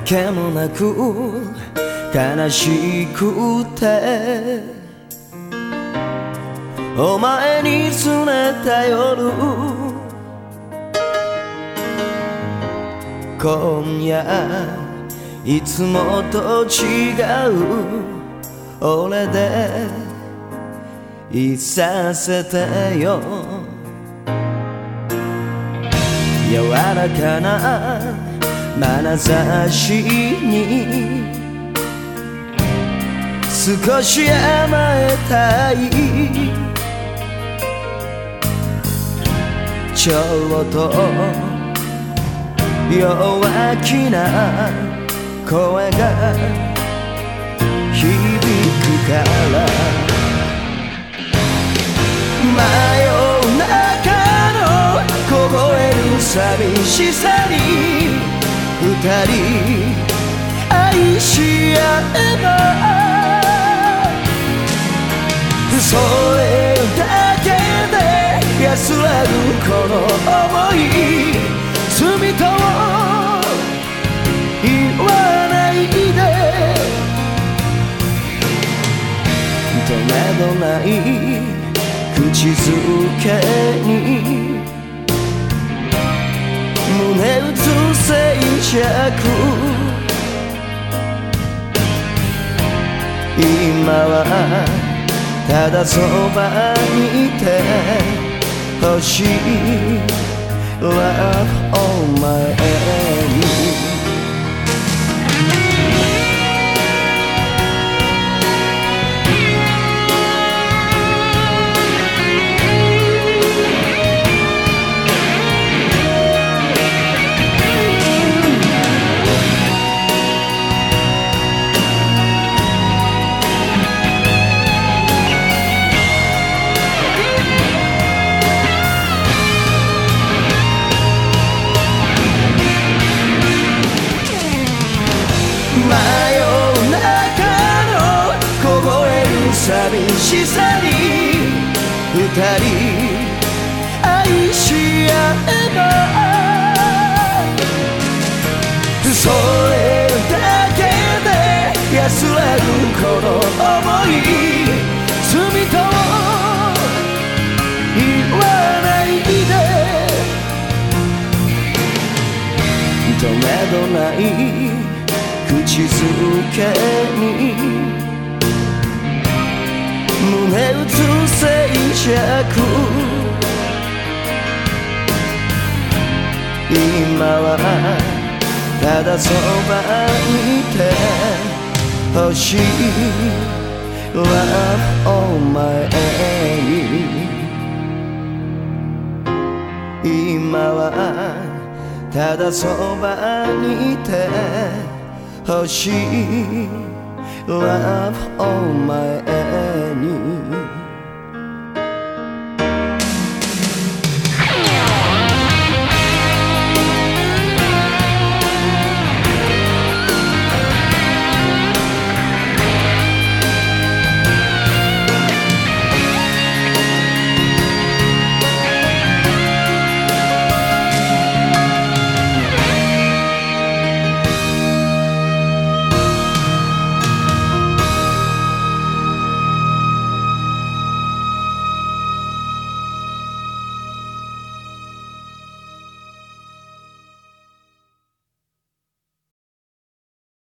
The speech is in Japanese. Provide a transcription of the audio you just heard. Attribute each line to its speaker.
Speaker 1: けもなく悲しくて。お前に拗ねた夜。今夜いつもと違う。俺でいさせてよ。柔らかな眼差しに少し甘えたいちょうど弱気な声が響くから真夜中の凍える寂しさに二人愛し合えばそれだけで安らぐこの想い罪と言わないでとめどない口づけに胸打つ着今はただそばにいてほしい Love on my end 寂しさに二人愛し合えばそれだけで安らぐこの想い。罪と言わないでとめどない口づけに今はただそばにいて。ほしい Love on my end 今はただそばにいて。欲しい Love on my end